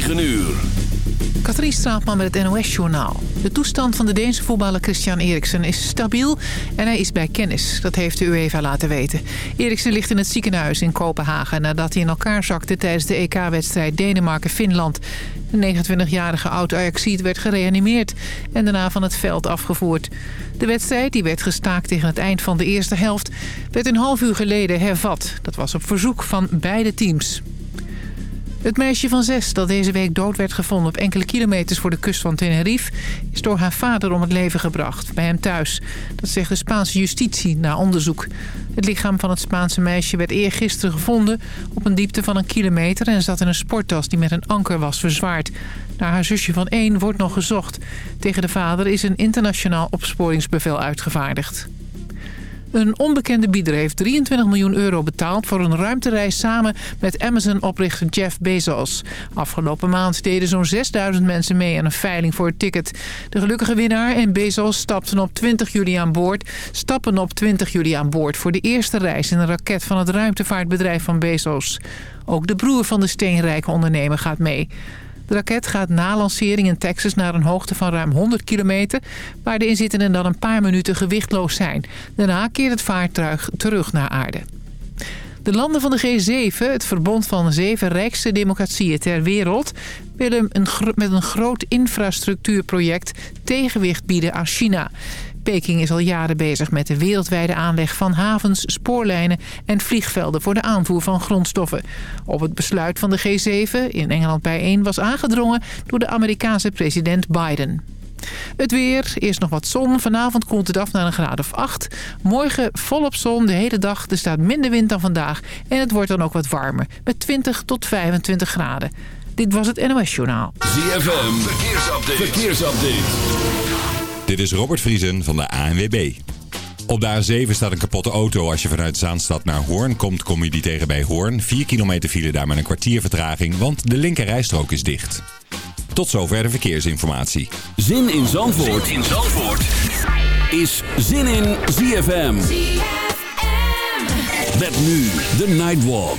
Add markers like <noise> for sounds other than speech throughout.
9 uur. Katrien Straatman met het NOS-journaal. De toestand van de Deense voetballer Christian Eriksen is stabiel en hij is bij kennis. Dat heeft de UEFA laten weten. Eriksen ligt in het ziekenhuis in Kopenhagen... nadat hij in elkaar zakte tijdens de EK-wedstrijd Denemarken-Finland. De 29-jarige oud-Ajaxiet werd gereanimeerd en daarna van het veld afgevoerd. De wedstrijd, die werd gestaakt tegen het eind van de eerste helft... werd een half uur geleden hervat. Dat was op verzoek van beide teams. Het meisje van zes dat deze week dood werd gevonden op enkele kilometers voor de kust van Tenerife... is door haar vader om het leven gebracht, bij hem thuis. Dat zegt de Spaanse justitie na onderzoek. Het lichaam van het Spaanse meisje werd eergisteren gevonden op een diepte van een kilometer... en zat in een sporttas die met een anker was verzwaard. Naar haar zusje van één wordt nog gezocht. Tegen de vader is een internationaal opsporingsbevel uitgevaardigd. Een onbekende bieder heeft 23 miljoen euro betaald voor een ruimtereis samen met Amazon-oprichter Jeff Bezos. Afgelopen maand deden zo'n 6000 mensen mee aan een veiling voor het ticket. De gelukkige winnaar en Bezos stapten op 20 juli aan boord, stappen op 20 juli aan boord voor de eerste reis in een raket van het ruimtevaartbedrijf van Bezos. Ook de broer van de steenrijke ondernemer gaat mee. De raket gaat na lancering in Texas naar een hoogte van ruim 100 kilometer... waar de inzittenden dan een paar minuten gewichtloos zijn. Daarna keert het vaartuig terug naar aarde. De landen van de G7, het verbond van zeven rijkste democratieën ter wereld... willen met een groot infrastructuurproject tegenwicht bieden aan China... Peking is al jaren bezig met de wereldwijde aanleg van havens, spoorlijnen en vliegvelden voor de aanvoer van grondstoffen. Op het besluit van de G7 in Engeland bijeen was aangedrongen door de Amerikaanse president Biden. Het weer, eerst nog wat zon. Vanavond koelt het af naar een graad of 8. Morgen volop zon de hele dag. Er staat minder wind dan vandaag. En het wordt dan ook wat warmer. Met 20 tot 25 graden. Dit was het NOS Journaal. ZFM, verkeersupdate. verkeersupdate. Dit is Robert Vriesen van de ANWB. Op de A7 staat een kapotte auto. Als je vanuit Zaanstad naar Hoorn komt, kom je die tegen bij Hoorn. 4 kilometer file daar met een kwartier vertraging, want de linkerrijstrook is dicht. Tot zover de verkeersinformatie. Zin in Zandvoort, zin in Zandvoort. is Zin in ZFM. Met nu de Nightwalk.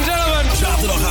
gentlemen,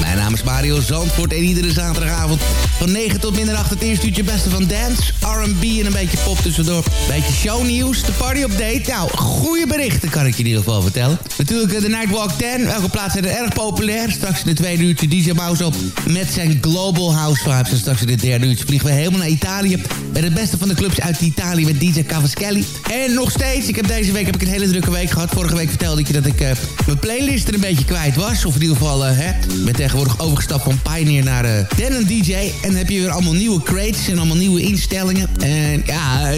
Mijn naam is Mario Zandvoort en iedere zaterdagavond van 9 tot middernacht het eerste uurtje beste van dance, R&B en een beetje pop tussendoor. Beetje shownieuws, de party update. Nou, goede berichten kan ik je in ieder geval vertellen. Natuurlijk eh, de Nightwalk 10. Welke plaatsen zijn er erg populair? Straks in de tweede uurtje DJ Mouse op met zijn Global House Vibes. En straks in het derde uurtje vliegen we helemaal naar Italië. Met het beste van de clubs uit Italië met DJ Cavaschelli. En nog steeds, ik heb deze week heb ik een hele drukke week gehad. Vorige week vertelde ik je dat ik uh, mijn playlist er een beetje kwijt was. Of in ieder geval, uh, hè, ben tegenwoordig overgestapt van Pioneer naar uh, Den DJ. En dan heb je weer allemaal nieuwe crates en allemaal nieuwe instellingen. En ja,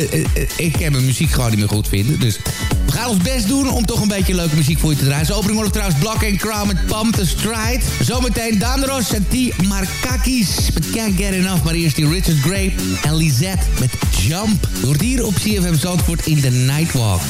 ik kan mijn muziek gewoon niet meer goed vinden. Dus we gaan ons best doen om toch een beetje leuke muziek voor je te draaien. Zo opening wordt trouwens Block and Crown met Pump the Stride. Zometeen Danros en T. Markakis met Can't Get Enough. Maar eerst die Richard Gray en Lisette met Jump. Door hier op CFM Zandvoort in de Nightwalk.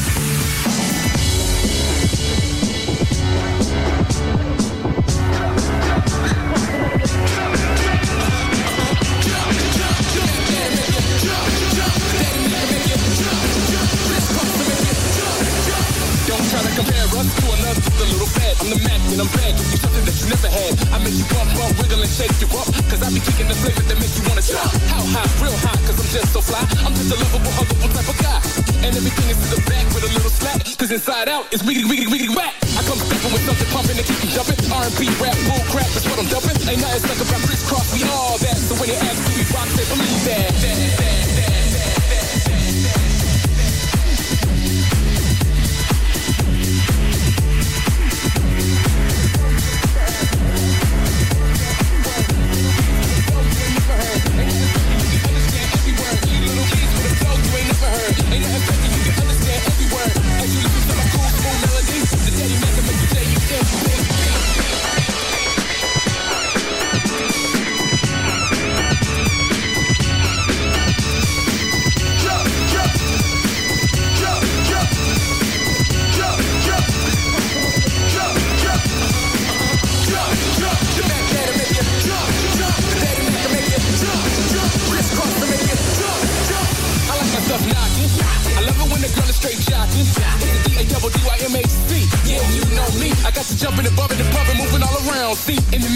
Cause inside out, it's wiggity, wiggity, wiggity, whack. I come stepping with something pumping and keep you jumping. R&B, rap, bull crap is what I'm dumping. Ain't nothing stuck about crisscross, we all that. So when you ask me, we rock, say believe that. that, that, that.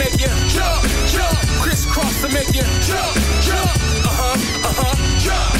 make you jump, jump. Crisscross to make you jump, jump. Uh huh, uh huh, jump.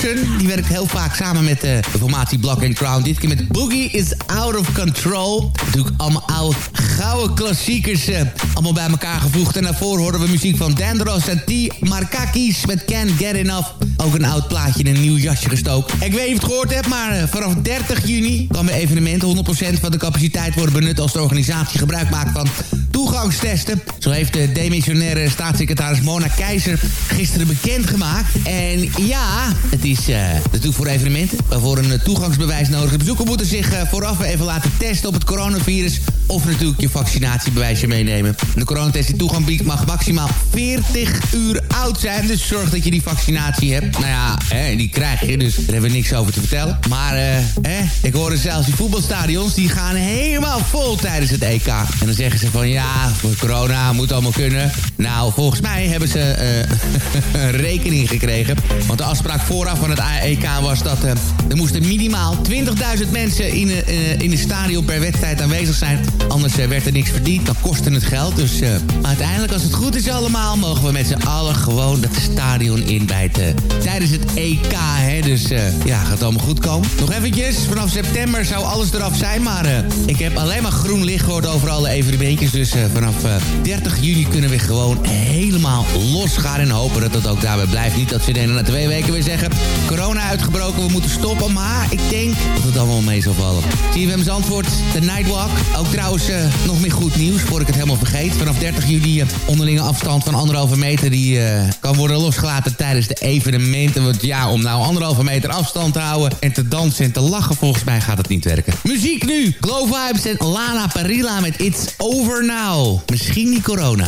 Die werkt heel vaak samen met eh, de formatie Black and Crown. Dit keer met Boogie is Out of Control. Natuurlijk allemaal oude, gouden klassiekers. eh, allemaal bij elkaar gevoegd. En daarvoor horen we muziek van Dandros en T. Markakis met Can't Get Enough. Ook een oud plaatje in een nieuw jasje gestoken. Ik weet niet of je het gehoord hebt, maar eh, vanaf 30 juni... kan bij evenementen 100% van de capaciteit worden benut... als de organisatie gebruik maakt van toegangstesten. Zo heeft de demissionaire staatssecretaris Mona Keizer gisteren bekendgemaakt. En ja, het is uh, natuurlijk voor evenementen waarvoor een eh, toegangsbewijs nodig is. Bezoekers moeten zich uh, vooraf even laten testen op het coronavirus. Of natuurlijk je vaccinatiebewijsje meenemen. De coronatest die toegang biedt mag maximaal 40 uur oud zijn. Dus zorg dat je die vaccinatie hebt. Nou ja, hè, die krijg je, dus daar hebben we niks over te vertellen. Maar hè, ik hoorde zelfs die voetbalstadions, die gaan helemaal vol tijdens het EK. En dan zeggen ze van ja, voor corona moet allemaal kunnen. Nou, volgens mij hebben ze uh, <laughs> een rekening gekregen. Want de afspraak vooraf van het EK was dat uh, er moesten minimaal 20.000 mensen in, uh, in een stadion per wedstrijd aanwezig zijn. Anders werd er niks verdiend, dan kostte het geld. Dus uiteindelijk, als het goed is allemaal, mogen we met z'n allen gewoon dat stadion in bij het, tijdens het EK. Hè? Dus ja, gaat allemaal goed komen. Nog eventjes, vanaf september zou alles eraf zijn. Maar ik heb alleen maar groen licht gehoord over alle evenementjes. Dus vanaf 30 juni kunnen we gewoon helemaal losgaan. En hopen dat het ook daarbij blijft. Niet dat ze dan na twee weken weer zeggen... corona uitgebroken, we moeten stoppen. Maar ik denk dat het allemaal mee zal vallen. CFM Zandvoort, de Nightwalk. Ook trouwens uh, nog meer goed nieuws, voor ik het helemaal vergeet. Vanaf 30 juli onderlinge afstand van anderhalve meter... die kan worden losgelaten tijdens de evenementen. Want ja, om nou anderhalve meter afstand te houden... en te dansen en te lachen, volgens mij gaat het niet werken. Muziek nu! Glow Vibes en Lana Parilla met It's Over Now. Misschien niet corona.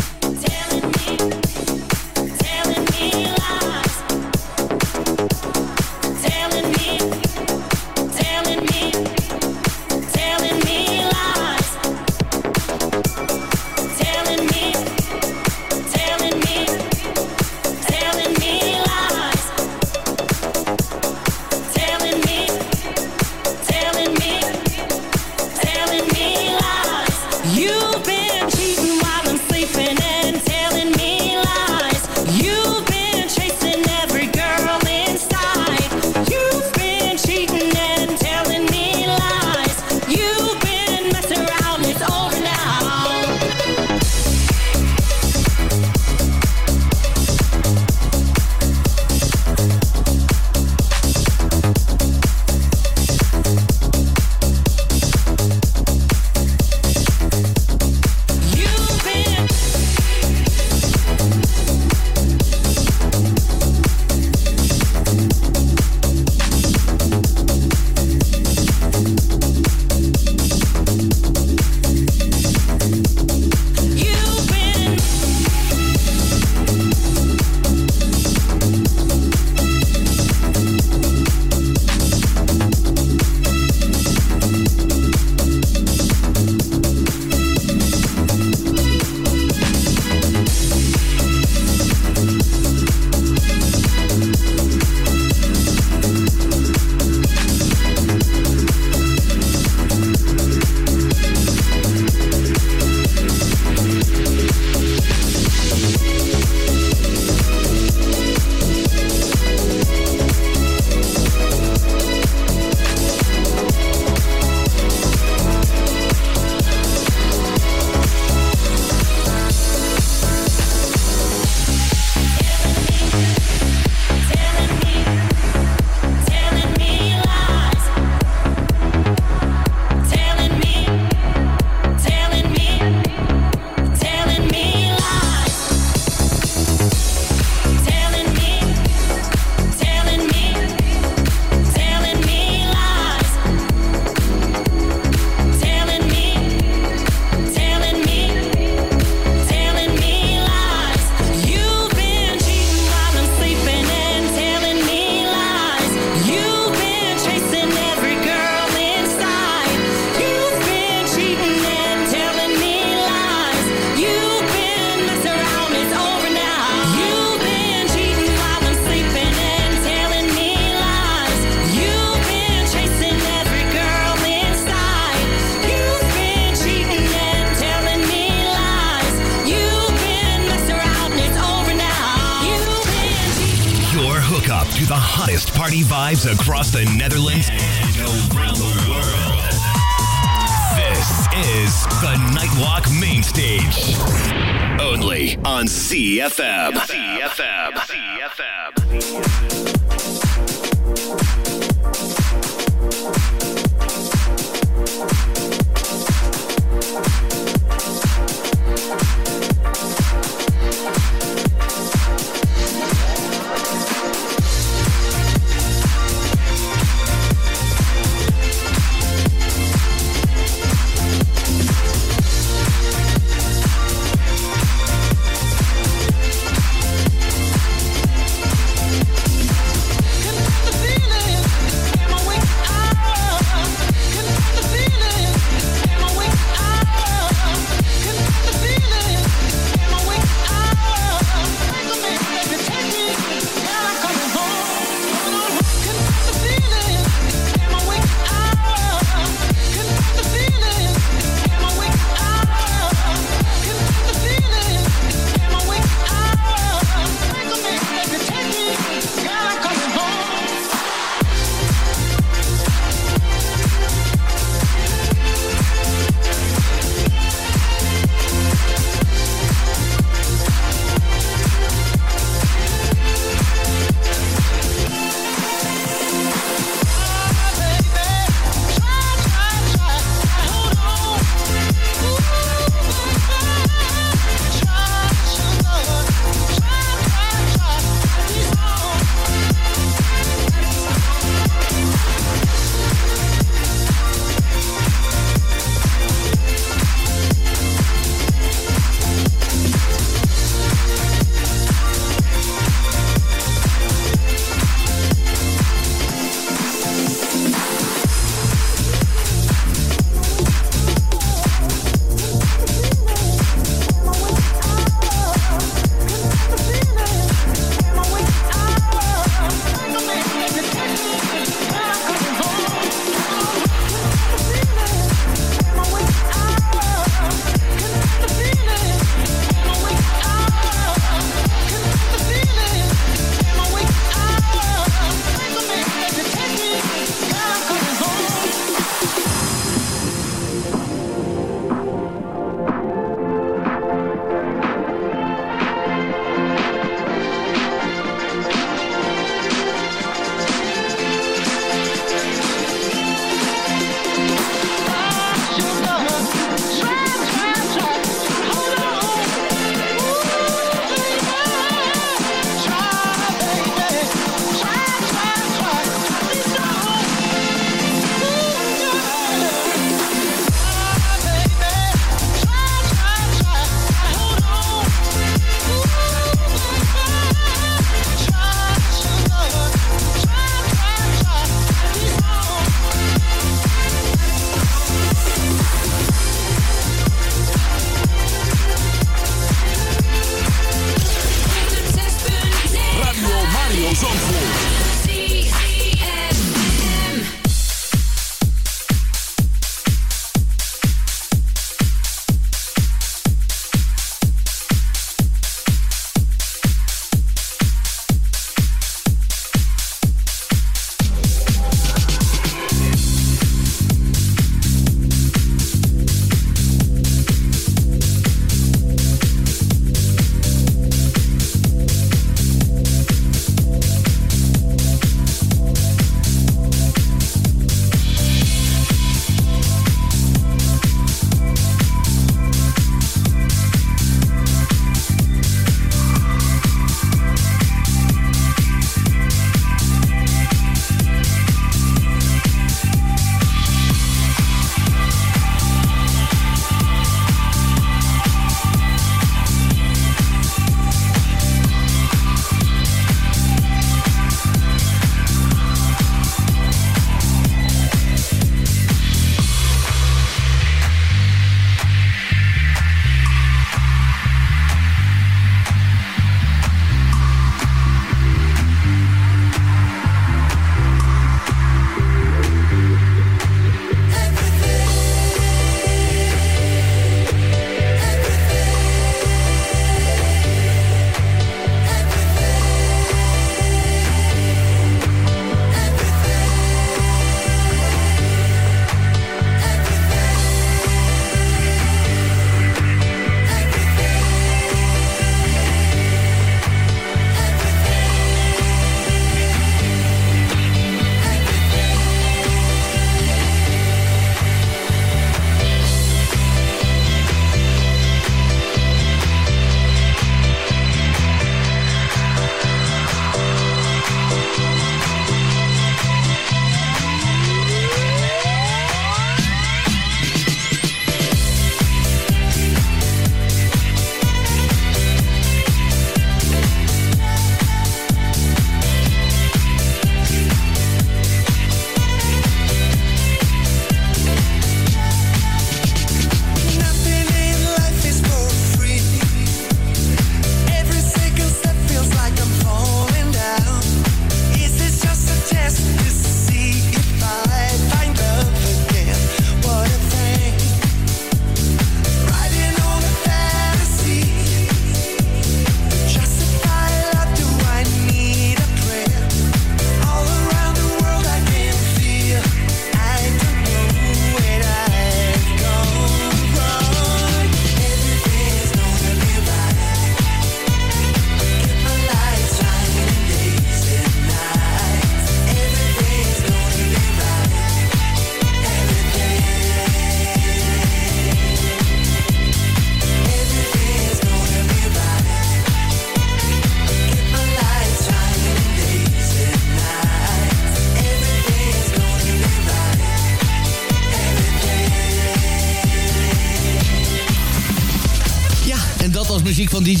90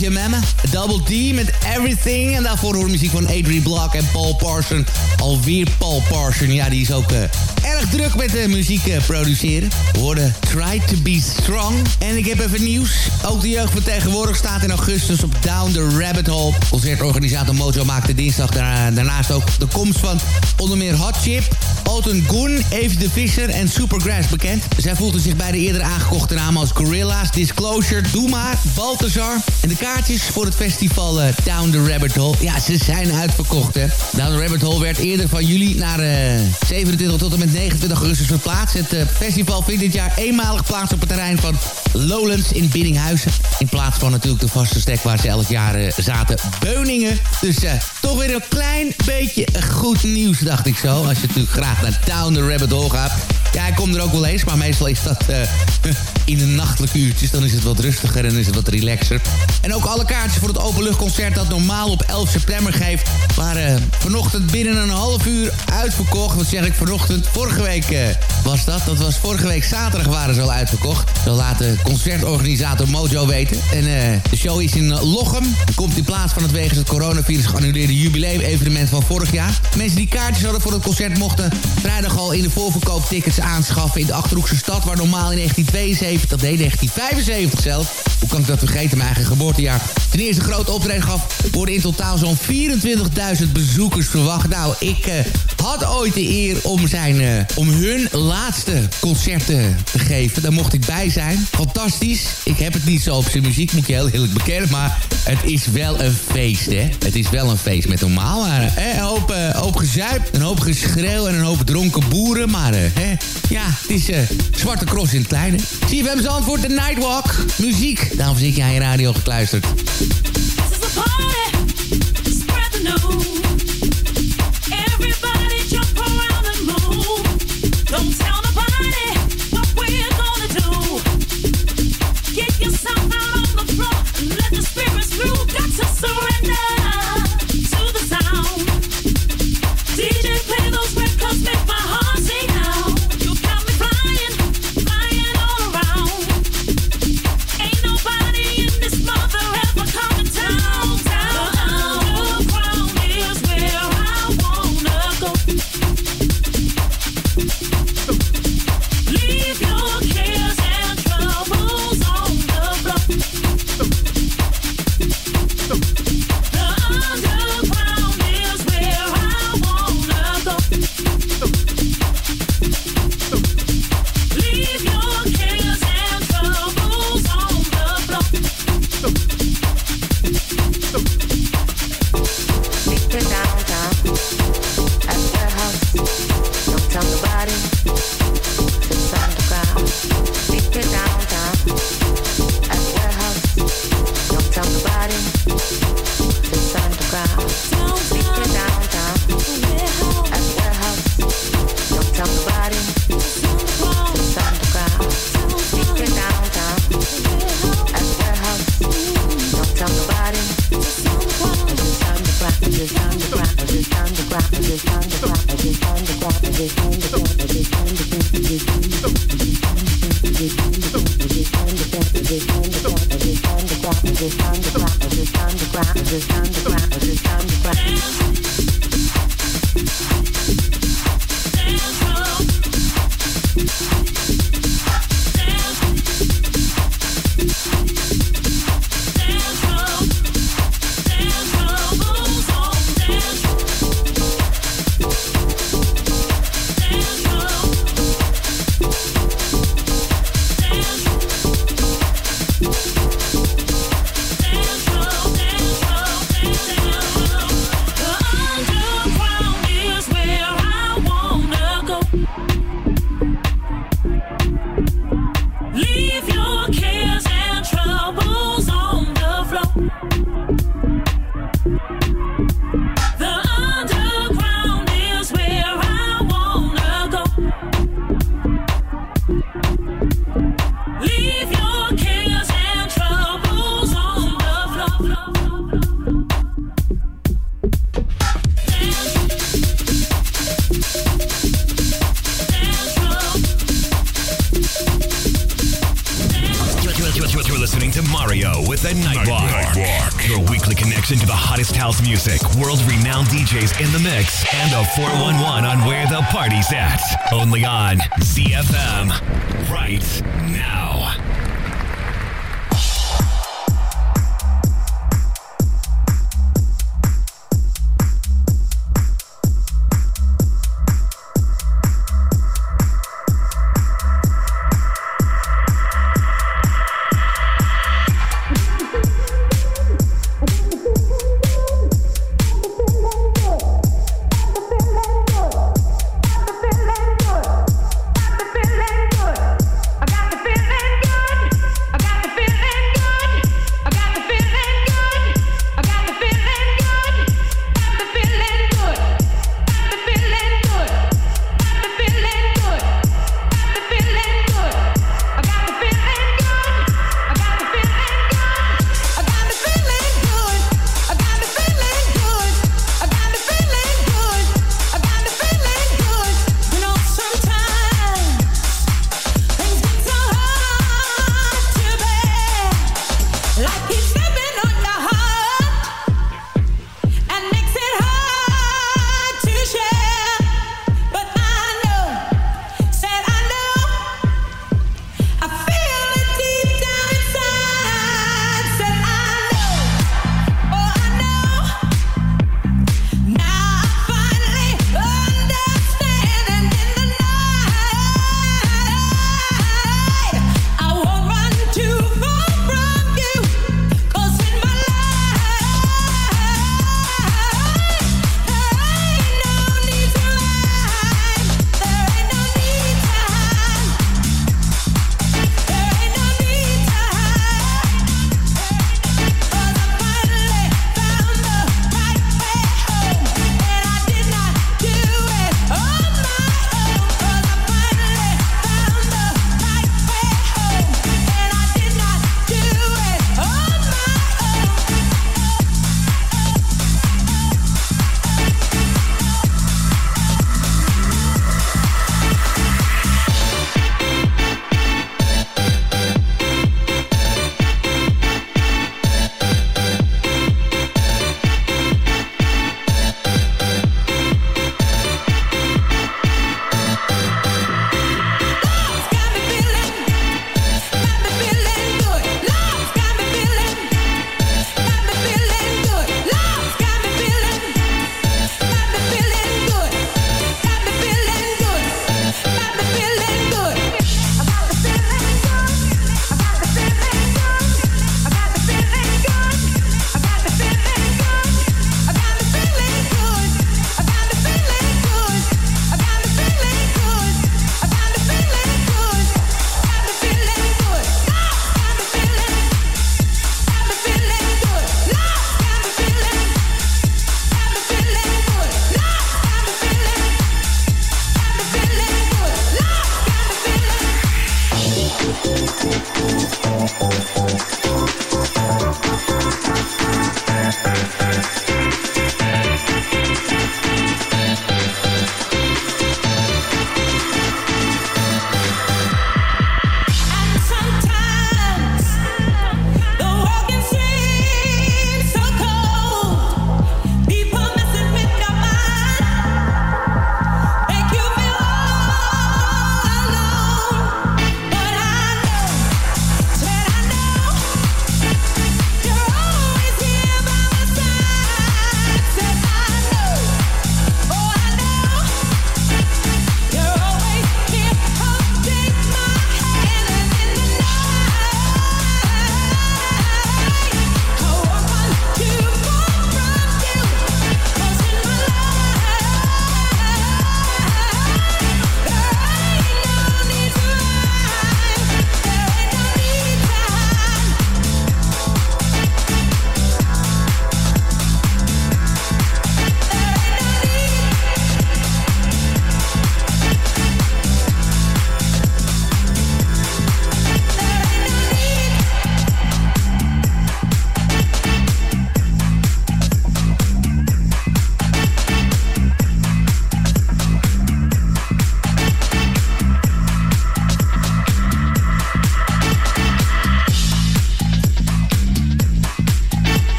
Double D met Everything. En daarvoor hoor muziek van Adrian Block en Paul Parson. Alweer Paul Parson. Ja, die is ook uh, erg druk met de muziek uh, produceren. We Try to be Strong. En ik heb even nieuws. Ook de jeugd van tegenwoordig staat in augustus op Down the Rabbit Hole. Concertorganisator Mojo maakte dinsdag daarnaast ook de komst van onder meer Hot Chip, Alton Goon, Eve de Visser en Supergrass bekend. Zij voelden zich bij de eerder aangekochte namen als Gorilla's, Disclosure, Doema, Balthazar. En de kaartjes voor het festival uh, Down the Rabbit Hole, ja, ze zijn uitverkocht, hè. Down the Rabbit Hole werd eerder van juli naar uh, 27 tot en met 29 augustus verplaatst. Het uh, festival vindt dit jaar eenmalig plaats op het terrein van Lowlands in Biddinghuizen. In plaats van natuurlijk de vaste stek waar ze elk jaar zaten, Beuningen. Dus toch weer een klein beetje goed nieuws, dacht ik zo. Als je natuurlijk graag naar Down the Rabbit Hole gaat. Ja, ik kom er ook wel eens, maar meestal is dat <laughs> in de nachtelijke uurtjes. Dan is het wat rustiger en is het wat relaxer. En ook alle kaartjes voor het openluchtconcert dat normaal op 11 september geeft... waren uh, vanochtend binnen een half uur uitverkocht. Wat zeg ik vanochtend? Vorige week uh, was dat. Dat was vorige week zaterdag waren ze al uitverkocht. Zo laat de concertorganisator Mojo weten. En de show is in Lochem. Komt in plaats van het wegens het coronavirus geannuleerde jubileum-evenement van vorig jaar. Mensen die kaartjes hadden voor het concert mochten vrijdag al in de voorverkoop tickets aanschaffen in de Achterhoekse stad... waar normaal in 1972, nee 1975 zelf... hoe kan ik dat vergeten, mijn eigen geboortejaar... ten eerste grote optreden gaf... worden in totaal zo'n 24.000 bezoekers verwacht. Nou, ik uh, had ooit de eer om, zijn, uh, om hun laatste concerten te geven. Daar mocht ik bij zijn. Fantastisch. Ik heb het niet zo op zijn muziek, moet je heel eerlijk bekennen... maar het is wel een feest, hè. Het is wel een feest met normaal. Maar, een hoop, uh, hoop een hoop geschreeuw en een hoop dronken boeren. Maar hè, ja, het is Zwarte Cross in het kleine. CFM Zandvoort, de Nightwalk. Muziek. Daarom zit je aan je radio gekluisterd. This is a party. Spread the news.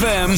ZFM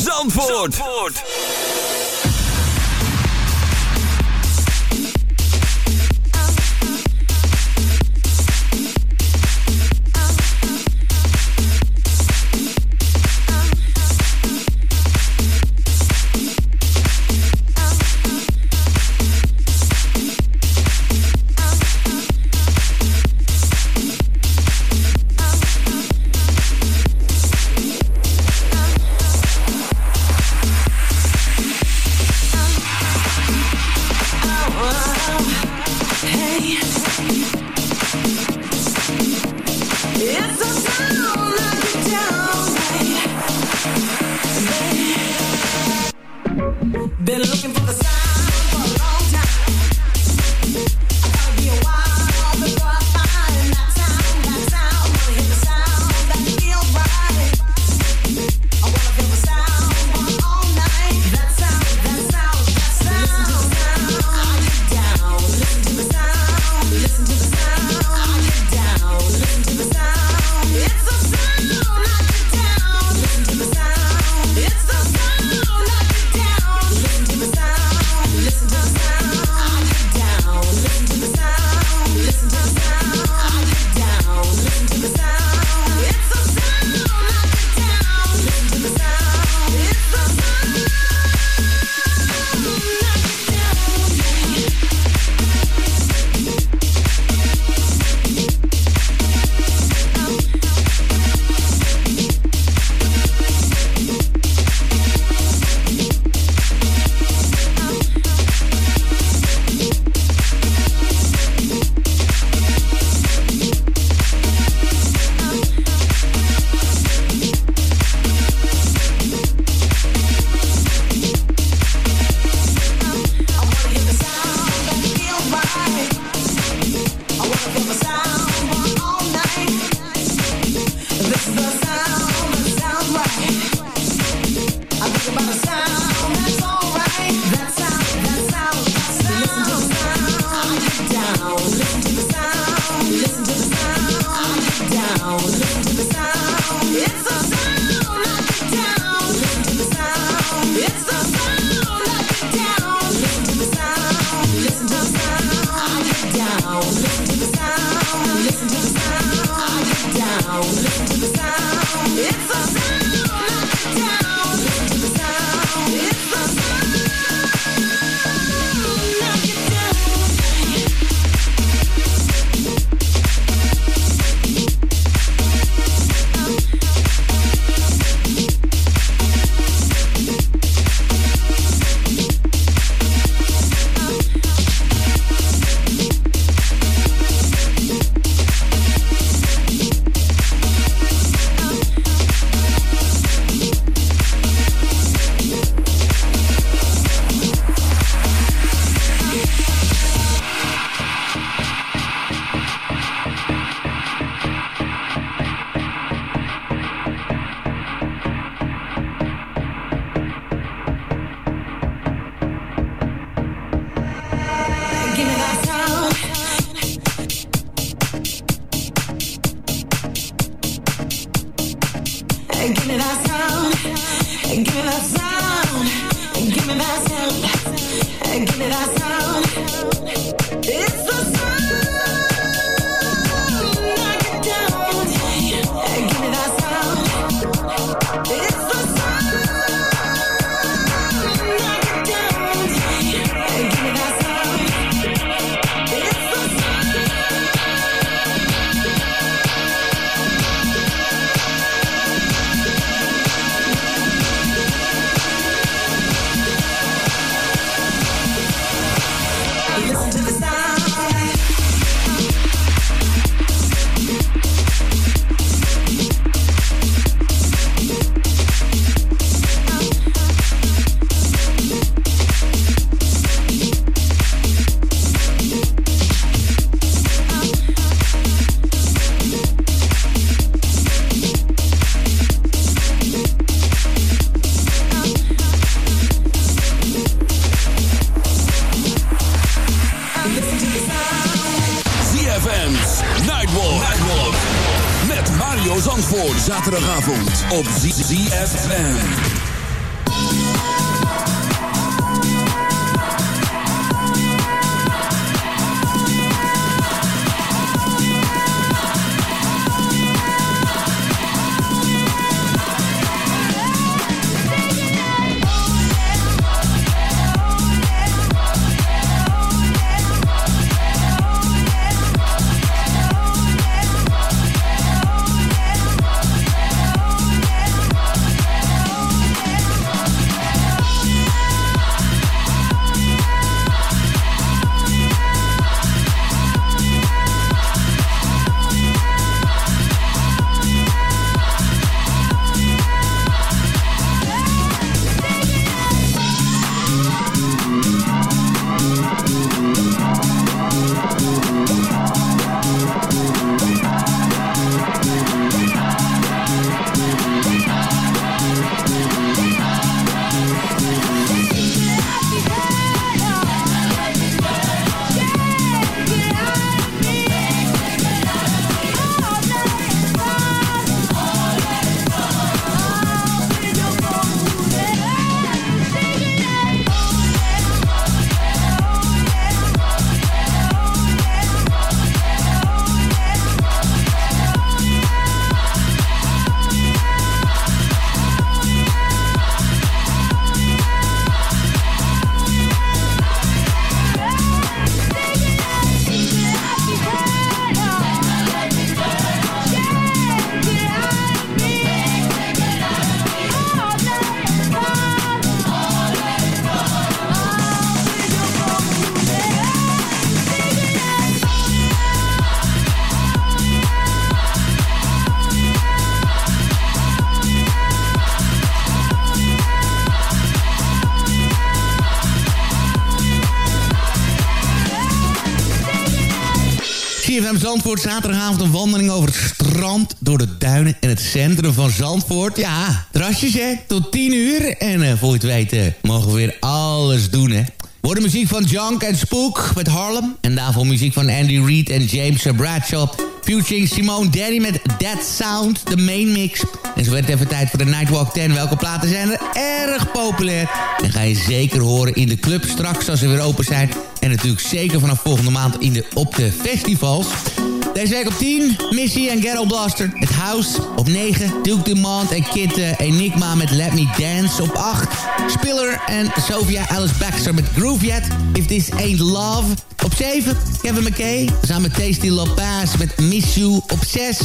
Zandvoort, zaterdagavond een wandeling over het strand... door de duinen en het centrum van Zandvoort. Ja, terrasjes hè, tot 10 uur. En uh, voor je het weten mogen we weer alles doen hè. Wordt de muziek van Junk en Spook met Harlem. En daarvoor muziek van Andy Reid en James Bradshaw. Futuring Simone Daddy met That Sound, de main mix. En zo werd even tijd voor de Nightwalk 10. Welke platen zijn er erg populair? En ga je zeker horen in de club straks als ze weer open zijn. En natuurlijk zeker vanaf volgende maand in de, op de festivals. Deze week op 10, Missy en Ghetto Blaster. Het House. Op 9, Duke Dumont en Kid uh, Enigma met Let Me Dance. Op 8, Spiller en Sophia Alice Baxter met Groove Yet. If This Ain't Love. Op 7, Kevin McKay. Samen met Tasty Lopez met Miss You. Op 6,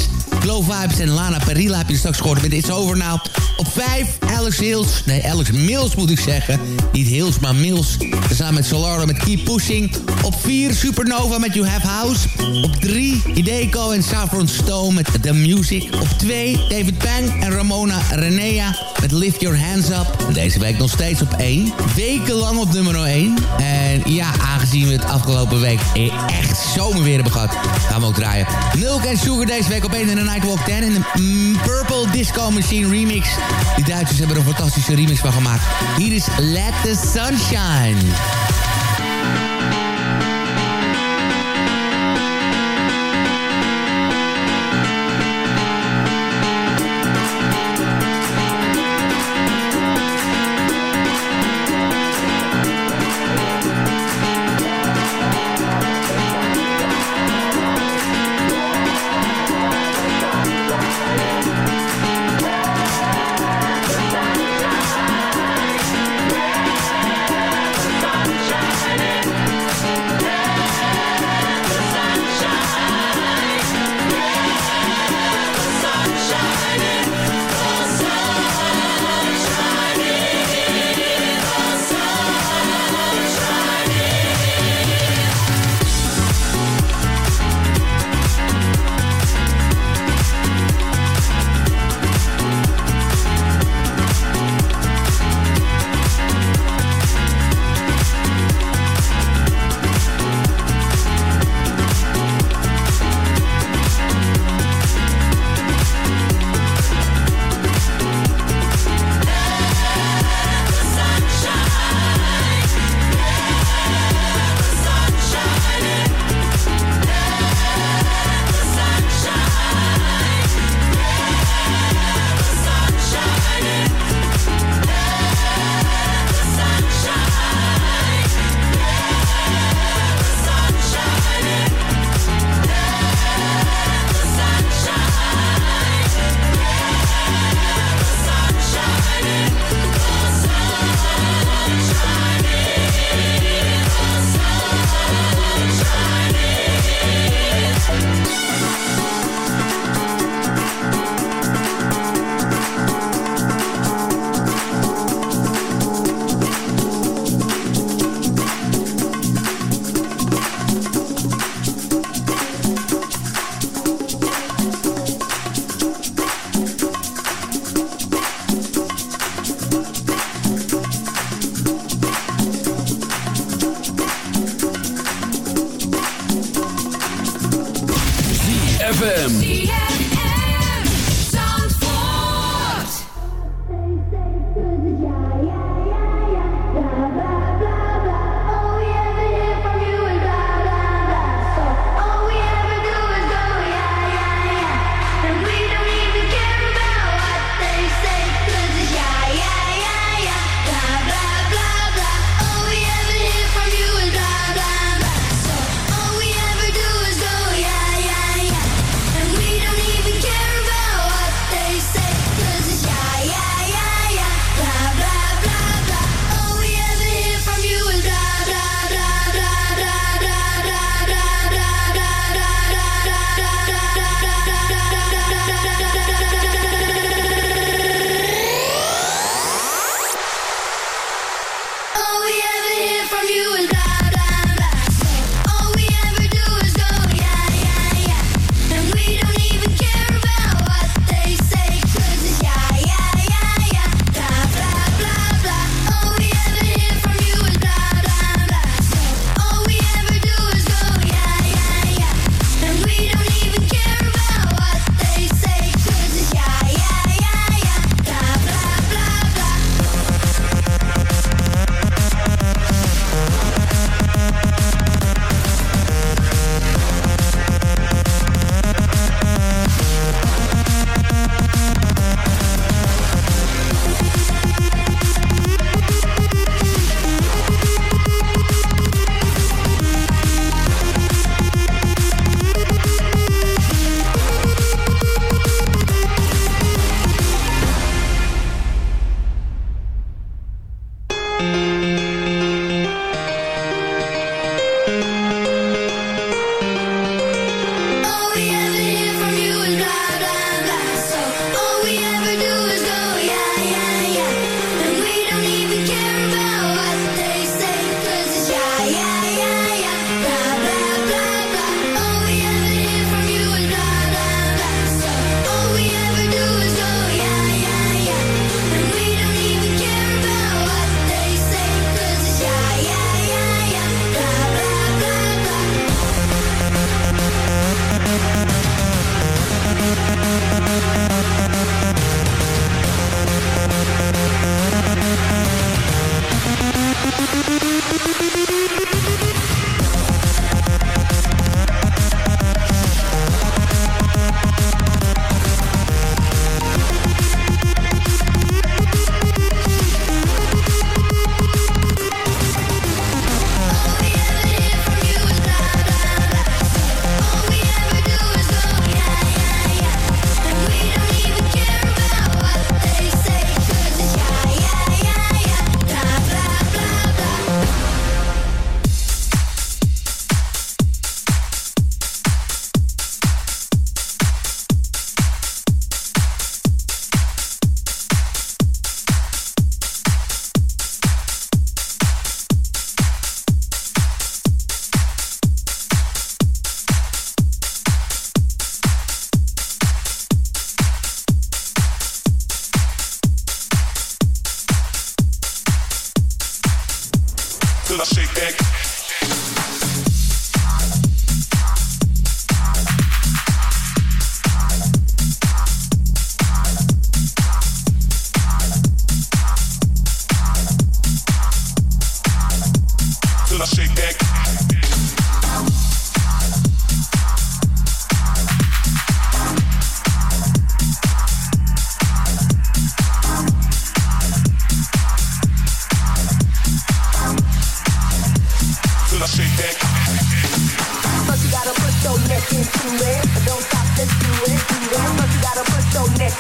Glow Vibes en Lana Perilla heb je straks gehoord met It's Over. Op 5, Alex Hills. Nee, Alex Mills moet ik zeggen. Niet Hills, maar Mills. Samen met Solardo met Keep Pushing. Op 4, Supernova met You Have House. Op 3, Hideko en Saffron Stone met The Music. Op 2, David Pang en Ramona Renea met Lift Your Hands Up. En deze week nog steeds op 1. Wekenlang op nummer 1. En ja, aangezien we het afgelopen week echt zomerweer hebben gehad, gaan we ook draaien. Milk en Sugar deze week op 1 in de Nightwalk 10 in de mm, Purple Disco Machine remix. Die Duitsers hebben er een fantastische remix van gemaakt. Hier is Let the Sunshine. Sunshine.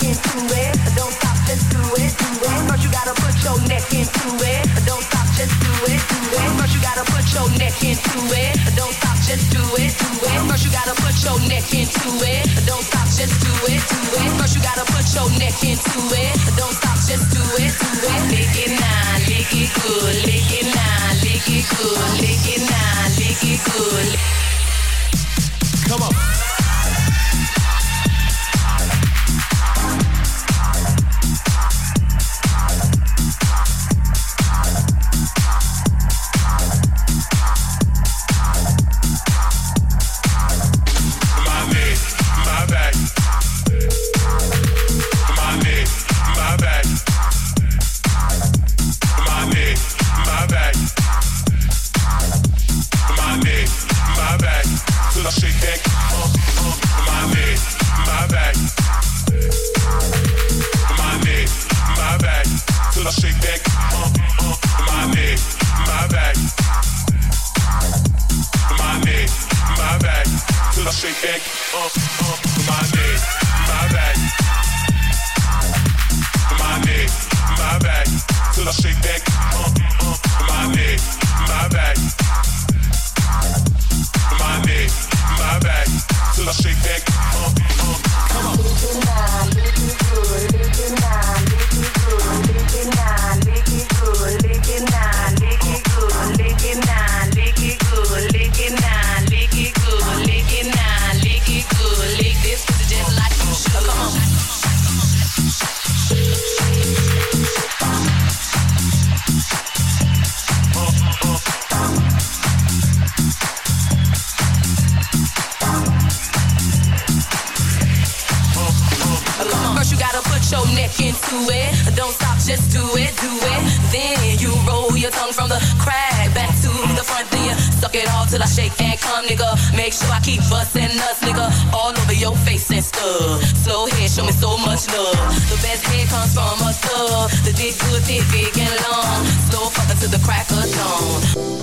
Don't stop, just do it. First you gotta put your neck into it. Don't stop, just do it. First you gotta put your neck into it. Don't stop, just do it. First you gotta put your neck into it. Don't stop, just do it. First you gotta put your neck into it. Don't stop, just do it. Lick it now, lick it good, lick it now, lick it good, lick it now, lick it good. Come on. It. Don't stop, just do it, do it. Then you roll your tongue from the crack back to the front. Then suck it all till I shake and come, nigga. Make sure I keep busting nuts, nigga. All over your face and stuff. Slow head, show me so much love. The best head comes from a thug. The dick good, thick, big and long. Slow fucker to the crack of dawn.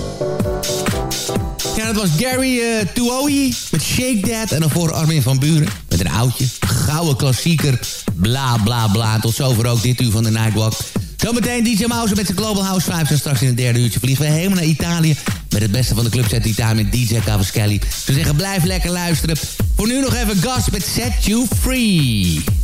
Ja, dat was Gary uh, met Shake That. En daarvoor Armin van Buren met een oudje. Gouden klassieker. Bla, bla, bla. Tot zover ook dit uur van de Nightwalk. Zometeen DJ Mouse met zijn Global House Vibes. En straks in het derde uurtje vliegen we helemaal naar Italië. Met het beste van de club zet Italië met DJ Cavaschelli. Ze zeggen blijf lekker luisteren. Voor nu nog even gas met Set You Free.